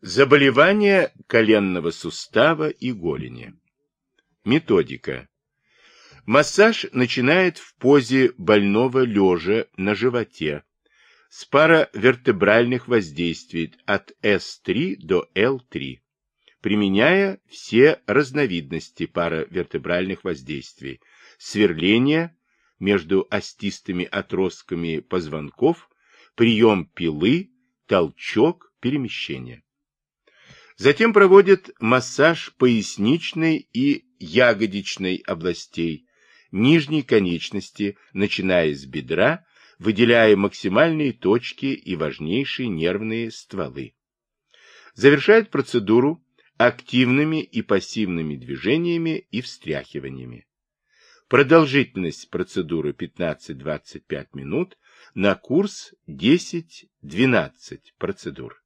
Заболевания коленного сустава и голени. Методика. Массаж начинает в позе больного лежа на животе с паравертебральных воздействий от S3 до L3, применяя все разновидности паравертебральных воздействий, сверление между остистыми отростками позвонков, прием пилы, толчок, перемещение. Затем проводят массаж поясничной и ягодичной областей, нижней конечности, начиная с бедра, выделяя максимальные точки и важнейшие нервные стволы. Завершает процедуру активными и пассивными движениями и встряхиваниями. Продолжительность процедуры 15-25 минут, на курс 10-12 процедур.